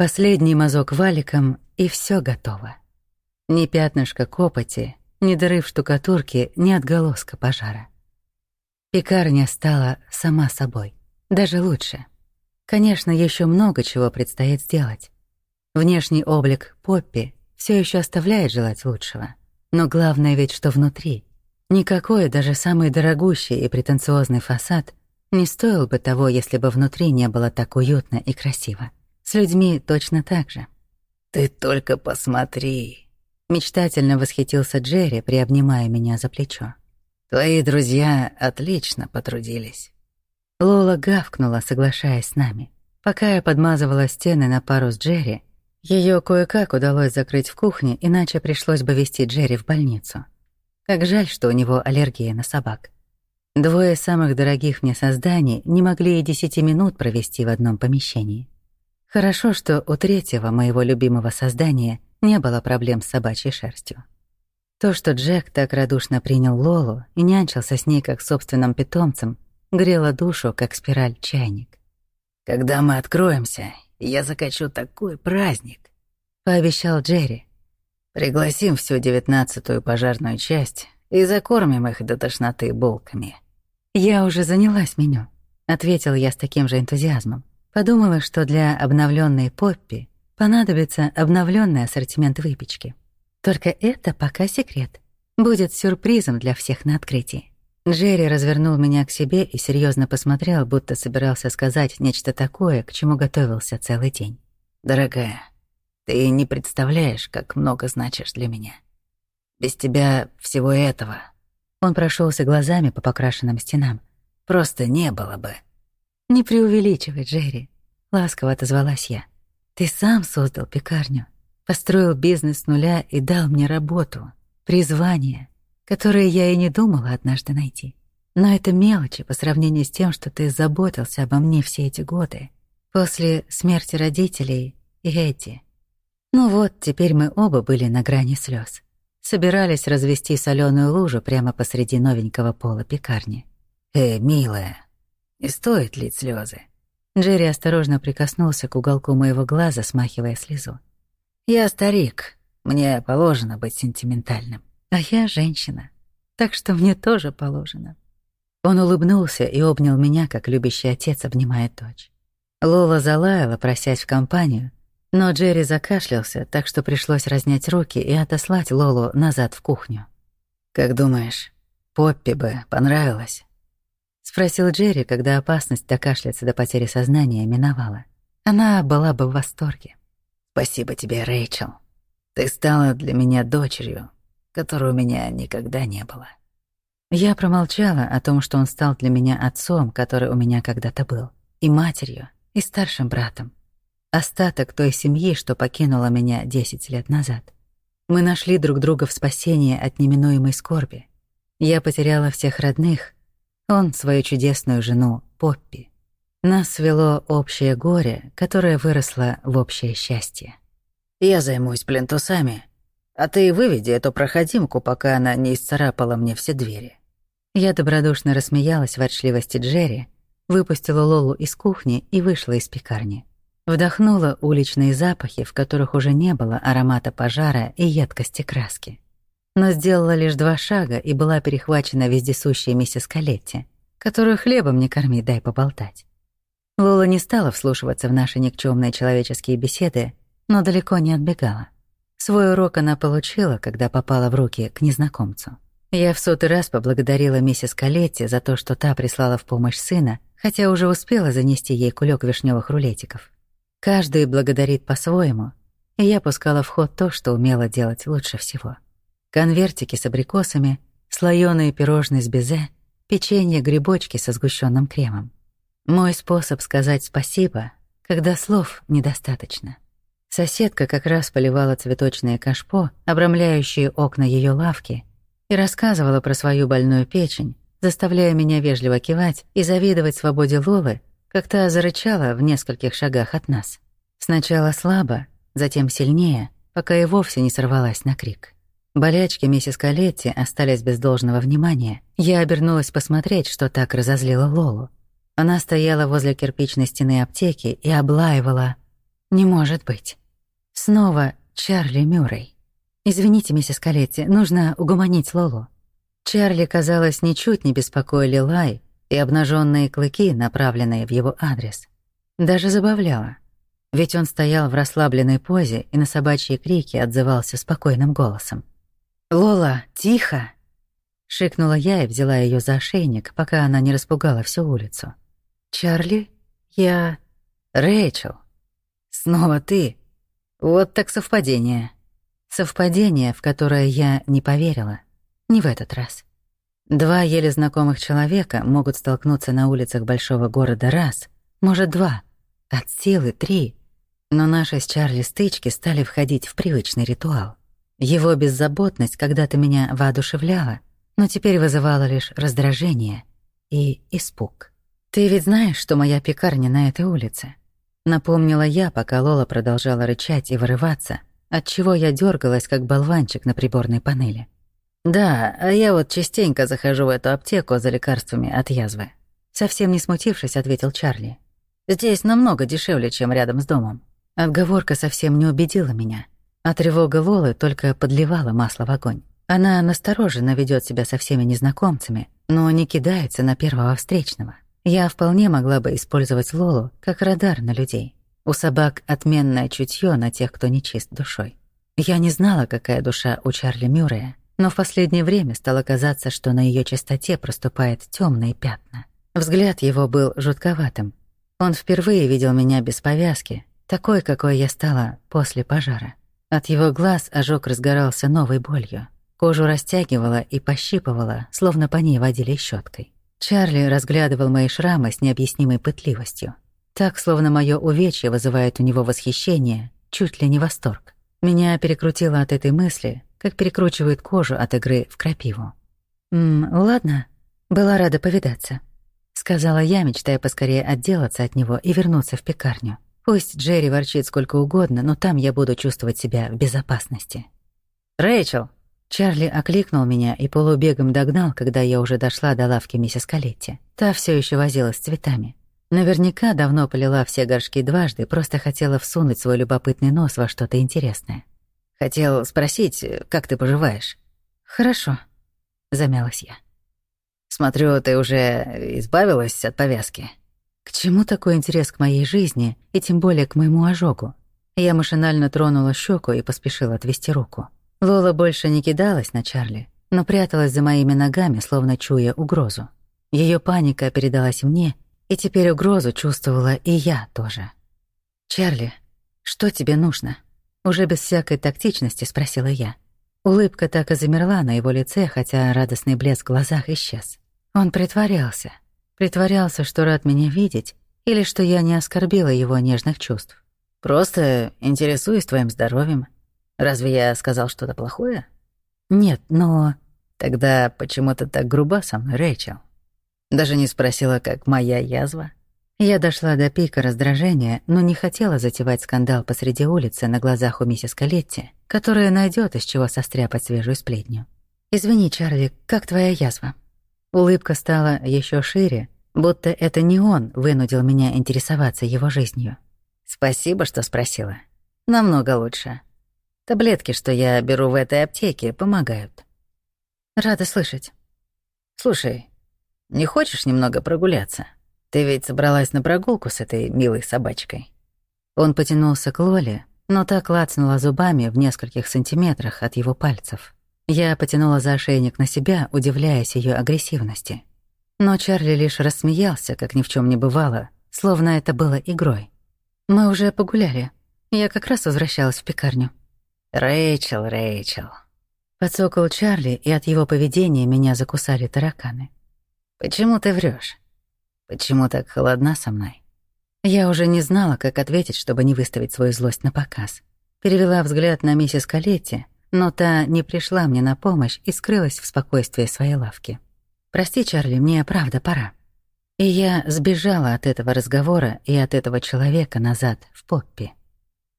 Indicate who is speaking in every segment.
Speaker 1: Последний мазок валиком, и все готово. Ни пятнышка копоти, ни дыры в штукатурке, ни отголоска пожара. Пекарня стала сама собой, даже лучше. Конечно, еще много чего предстоит сделать. Внешний облик Поппи все еще оставляет желать лучшего. Но главное ведь, что внутри. Никакой, даже самый дорогущий и претенциозный фасад не стоил бы того, если бы внутри не было так уютно и красиво. С людьми точно так же.
Speaker 2: «Ты только посмотри!»
Speaker 1: Мечтательно восхитился Джерри, приобнимая меня за плечо.
Speaker 2: «Твои друзья отлично потрудились».
Speaker 1: Лола гавкнула, соглашаясь с нами. Пока я подмазывала стены на пару с Джерри, ее кое-как удалось закрыть в кухне, иначе пришлось бы вести Джерри в больницу. Как жаль, что у него аллергия на собак. Двое самых дорогих мне созданий не могли и десяти минут провести в одном помещении. Хорошо, что у третьего моего любимого создания не было проблем с собачьей шерстью. То, что Джек так радушно принял Лолу и нянчился с ней как собственным питомцем, грело душу, как спираль чайник.
Speaker 2: «Когда мы откроемся, я закачу такой праздник», — пообещал Джерри. «Пригласим всю девятнадцатую пожарную часть и закормим их до тошноты булками».
Speaker 1: «Я уже занялась меню», — ответил я с таким же энтузиазмом. Подумала, что для обновленной Поппи понадобится обновленный ассортимент выпечки. Только это пока секрет. Будет сюрпризом для всех на открытии. Джерри развернул меня к себе и серьезно посмотрел, будто собирался сказать нечто такое, к чему готовился целый день.
Speaker 2: «Дорогая, ты не представляешь, как много значишь для меня. Без тебя всего этого...»
Speaker 1: Он прошелся глазами по покрашенным стенам.
Speaker 2: «Просто не было бы».
Speaker 1: «Не преувеличивай, Джерри», — ласково отозвалась я. «Ты сам создал пекарню, построил бизнес с нуля и дал мне работу, призвание, которое я и не думала однажды найти. Но это мелочи по сравнению с тем, что ты заботился обо мне все эти годы, после смерти родителей и Эдди. Ну вот, теперь мы оба были на грани слез. Собирались развести соленую лужу прямо посреди новенького пола пекарни.
Speaker 2: «Э, милая, не стоит лить слезы.
Speaker 1: Джерри осторожно прикоснулся к уголку моего глаза, смахивая слезу.
Speaker 2: «Я старик, мне положено быть сентиментальным.
Speaker 1: А я женщина, так что мне тоже положено». Он улыбнулся и обнял меня, как любящий отец обнимает дочь. Лола залаяла, просясь в компанию, но Джерри закашлялся, так что пришлось разнять руки и отослать Лолу назад в кухню.
Speaker 2: «Как думаешь, Поппи бы понравилось?»
Speaker 1: — спросил Джерри, когда опасность докашляться до потери сознания миновала. Она была бы в восторге.
Speaker 2: «Спасибо тебе, Рэйчел. Ты стала для меня дочерью, которой у меня никогда не было».
Speaker 1: Я промолчала о том, что он стал для меня отцом, который у меня когда-то был, и матерью, и старшим братом. Остаток той семьи, что покинула меня десять лет назад. Мы нашли друг друга в спасении от неминуемой скорби. Я потеряла всех родных, он свою чудесную жену Поппи. Нас свело общее горе, которое выросло в общее счастье.
Speaker 2: «Я займусь плинтусами, а ты выведи эту проходимку, пока она не исцарапала мне все двери».
Speaker 1: Я добродушно рассмеялась в отшливости Джерри, выпустила Лолу из кухни и вышла из пекарни. Вдохнула уличные запахи, в которых уже не было аромата пожара и едкости краски но сделала лишь два шага и была перехвачена вездесущей миссис Калетти, которую хлебом не корми, дай поболтать. Лола не стала вслушиваться в наши никчемные человеческие беседы, но далеко не отбегала. Свой урок она получила, когда попала в руки к незнакомцу. Я в сотый раз поблагодарила миссис Калетти за то, что та прислала в помощь сына, хотя уже успела занести ей кулек вишневых рулетиков. Каждый благодарит по-своему, и я пускала в ход то, что умела делать лучше всего — конвертики с абрикосами, слоёные пирожные с безе, печенье, грибочки со сгущенным кремом. Мой способ сказать спасибо, когда слов недостаточно. Соседка как раз поливала цветочное кашпо, обрамляющие окна ее лавки, и рассказывала про свою больную печень, заставляя меня вежливо кивать и завидовать свободе Лолы, как та зарычала в нескольких шагах от нас. Сначала слабо, затем сильнее, пока и вовсе не сорвалась на крик. Болячки миссис Калетти остались без должного внимания. Я обернулась посмотреть, что так разозлило Лолу. Она стояла возле кирпичной стены аптеки и облаивала. Не может быть. Снова Чарли Мюррей. Извините, миссис Калетти, нужно угомонить Лолу. Чарли, казалось, ничуть не беспокоили Лай и обнаженные клыки, направленные в его адрес. Даже забавляло. Ведь он стоял в расслабленной позе и на собачьи крики отзывался спокойным голосом. «Лола, тихо!» Шикнула я и взяла ее за ошейник, пока она не распугала всю улицу. «Чарли, я...» «Рэйчел, снова ты. Вот так совпадение». Совпадение, в которое я не поверила. Не в этот раз. Два еле знакомых человека могут столкнуться на улицах большого города раз, может, два, от силы три. Но наши с Чарли стычки стали входить в привычный ритуал. Его беззаботность когда-то меня воодушевляла, но теперь вызывала лишь раздражение и испуг. «Ты ведь знаешь, что моя пекарня на этой улице?» Напомнила я, пока Лола продолжала рычать и вырываться, отчего я дергалась, как болванчик на приборной панели. «Да, а я вот частенько захожу в эту аптеку за лекарствами от язвы». Совсем не смутившись, ответил Чарли. «Здесь намного дешевле, чем рядом с домом». Отговорка совсем не убедила меня, а тревога Лолы только подливала масло в огонь. Она настороженно ведет себя со всеми незнакомцами, но не кидается на первого встречного. Я вполне могла бы использовать Лолу как радар на людей. У собак отменное чутье на тех, кто нечист душой. Я не знала, какая душа у Чарли Мюррея, но в последнее время стало казаться, что на ее чистоте проступает темные пятна. Взгляд его был жутковатым. Он впервые видел меня без повязки, такой, какой я стала после пожара. От его глаз ожог разгорался новой болью. Кожу растягивала и пощипывала, словно по ней водили щеткой. Чарли разглядывал мои шрамы с необъяснимой пытливостью. Так, словно мое увечье вызывает у него восхищение, чуть ли не восторг. Меня перекрутило от этой мысли, как перекручивает кожу от игры в крапиву. «М, ладно, была рада повидаться», — сказала я, мечтая поскорее отделаться от него и вернуться в пекарню. Пусть Джерри ворчит сколько угодно, но там я буду чувствовать себя в безопасности. «Рэйчел!» Чарли окликнул меня и полубегом догнал, когда я уже дошла до лавки миссис Калетти. Та все еще возилась с цветами. Наверняка давно полила все горшки дважды, просто хотела всунуть свой любопытный нос во что-то интересное. Хотел спросить, как ты поживаешь?» «Хорошо», — замялась я. «Смотрю, ты уже избавилась от повязки». К чему такой интерес к моей жизни и тем более к моему ожогу? Я машинально тронула щеку и поспешила отвести руку. Лола больше не кидалась на Чарли, но пряталась за моими ногами, словно чуя угрозу. Ее паника передалась мне, и теперь угрозу чувствовала и я тоже. «Чарли, что тебе нужно?» Уже без всякой тактичности спросила я. Улыбка так и замерла на его лице, хотя радостный блеск в глазах исчез. Он притворялся. Притворялся, что рад меня видеть, или что я не оскорбила его нежных чувств. «Просто интересуюсь твоим здоровьем. Разве я сказал что-то плохое?» «Нет, но...» «Тогда почему ты так груба со мной, Рэйчел? Даже не спросила, как моя язва?» Я дошла до пика раздражения, но не хотела затевать скандал посреди улицы на глазах у миссис Калетти, которая найдет из чего состряпать свежую сплетню. «Извини, Чарли, как твоя язва?» Улыбка стала еще шире, будто это не он вынудил меня интересоваться его жизнью. «Спасибо, что спросила. Намного лучше. Таблетки, что я беру в этой аптеке, помогают». «Рада слышать». «Слушай, не хочешь немного прогуляться?» Ты ведь собралась на прогулку с этой милой собачкой?» Он потянулся к Лоле, но так лацнула зубами в нескольких сантиметрах от его пальцев. Я потянула за ошейник на себя, удивляясь ее агрессивности. Но Чарли лишь рассмеялся, как ни в чем не бывало, словно это было игрой. «Мы уже погуляли. Я как раз возвращалась в пекарню». «Рэйчел, Рэйчел». Подсокол Чарли, и от его поведения меня закусали тараканы. «Почему ты врешь? Почему так холодна со мной? Я уже не знала, как ответить, чтобы не выставить свою злость на показ. Перевела взгляд на миссис Калетти, но та не пришла мне на помощь и скрылась в спокойствии своей лавки. «Прости, Чарли, мне правда пора». И я сбежала от этого разговора и от этого человека назад, в Поппи.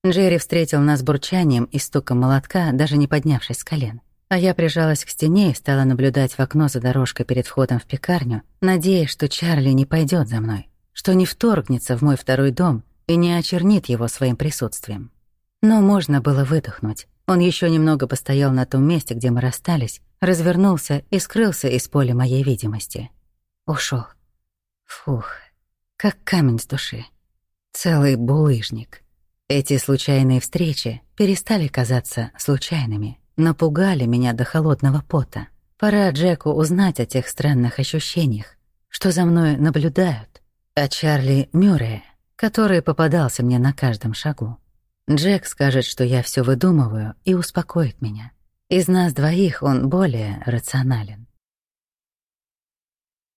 Speaker 1: Джерри встретил нас бурчанием и стуком молотка, даже не поднявшись с колен. А я прижалась к стене и стала наблюдать в окно за дорожкой перед входом в пекарню, надеясь, что Чарли не пойдет за мной, что не вторгнется в мой второй дом и не очернит его своим присутствием. Но можно было выдохнуть. Он еще немного постоял на том месте, где мы расстались, развернулся и скрылся из поля моей видимости. Ушел. Фух, как камень с души. Целый булыжник. Эти случайные встречи перестали казаться случайными, напугали меня до холодного пота. Пора Джеку узнать о тех странных ощущениях, что за мной наблюдают, о Чарли Мюррея, который попадался мне на каждом шагу. Джек скажет, что я все выдумываю и успокоит меня. Из нас двоих он более рационален.